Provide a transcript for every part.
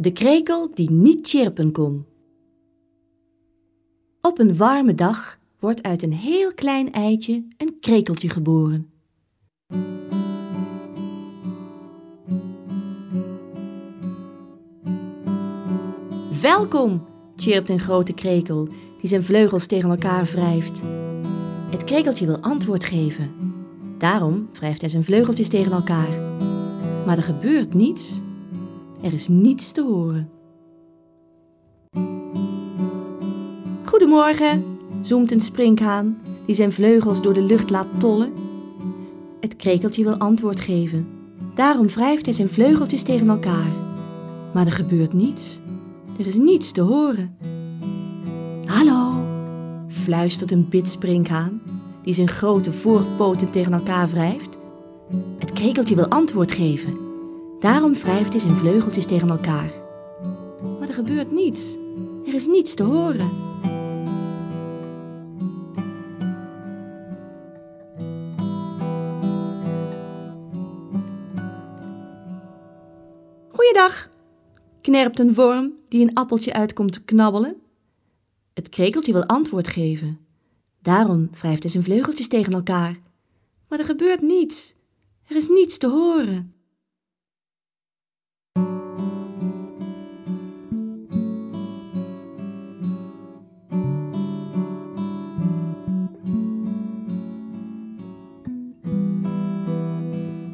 De krekel die niet chirpen kon. Op een warme dag wordt uit een heel klein eitje een krekeltje geboren. Welkom, chirpt een grote krekel die zijn vleugels tegen elkaar wrijft. Het krekeltje wil antwoord geven. Daarom wrijft hij zijn vleugeltjes tegen elkaar. Maar er gebeurt niets. Er is niets te horen. Goedemorgen, zoemt een sprinkhaan die zijn vleugels door de lucht laat tollen. Het krekeltje wil antwoord geven. Daarom wrijft hij zijn vleugeltjes tegen elkaar. Maar er gebeurt niets. Er is niets te horen. Hallo, fluistert een bitsprinkhaan die zijn grote voorpoten tegen elkaar wrijft. Het krekeltje wil antwoord geven. Daarom wrijft hij zijn vleugeltjes tegen elkaar. Maar er gebeurt niets. Er is niets te horen. Goeiedag, knerpt een worm die een appeltje uitkomt knabbelen. Het krekeltje wil antwoord geven. Daarom wrijft hij zijn vleugeltjes tegen elkaar. Maar er gebeurt niets. Er is niets te horen.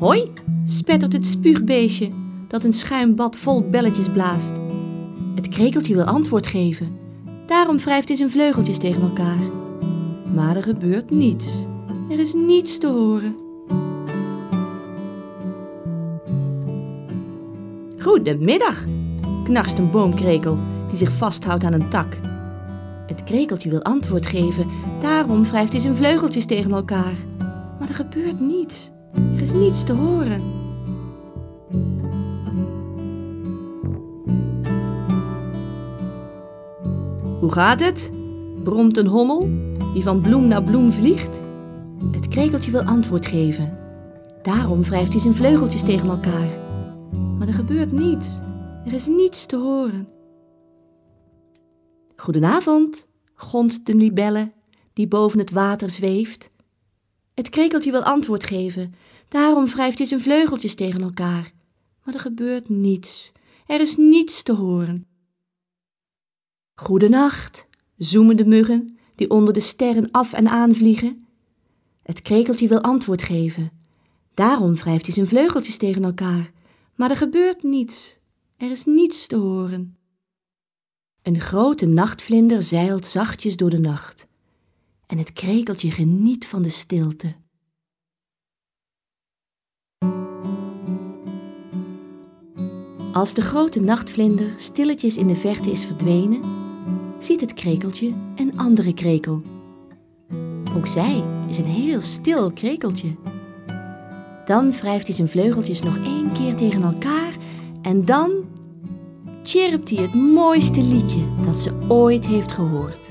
Hoi, spettert het spuugbeestje dat een schuimbad vol belletjes blaast. Het krekeltje wil antwoord geven. Daarom wrijft hij zijn vleugeltjes tegen elkaar. Maar er gebeurt niets. Er is niets te horen. Goedemiddag, knarst een boomkrekel die zich vasthoudt aan een tak. Het krekeltje wil antwoord geven, daarom wrijft hij zijn vleugeltjes tegen elkaar. Maar er gebeurt niets. Er is niets te horen. Hoe gaat het? bromt een hommel die van bloem naar bloem vliegt. Het krekeltje wil antwoord geven. Daarom wrijft hij zijn vleugeltjes tegen elkaar. Maar er gebeurt niets. Er is niets te horen. Goedenavond, gonst de libelle die boven het water zweeft. Het krekeltje wil antwoord geven. Daarom wrijft hij zijn vleugeltjes tegen elkaar. Maar er gebeurt niets. Er is niets te horen. Goedenacht, zoemen de muggen die onder de sterren af en aan vliegen. Het krekeltje wil antwoord geven. Daarom wrijft hij zijn vleugeltjes tegen elkaar. Maar er gebeurt niets. Er is niets te horen. Een grote nachtvlinder zeilt zachtjes door de nacht. En het krekeltje geniet van de stilte. Als de grote nachtvlinder stilletjes in de verte is verdwenen, ziet het krekeltje een andere krekel. Ook zij is een heel stil krekeltje. Dan wrijft hij zijn vleugeltjes nog één keer tegen elkaar en dan chirpt hij het mooiste liedje dat ze ooit heeft gehoord.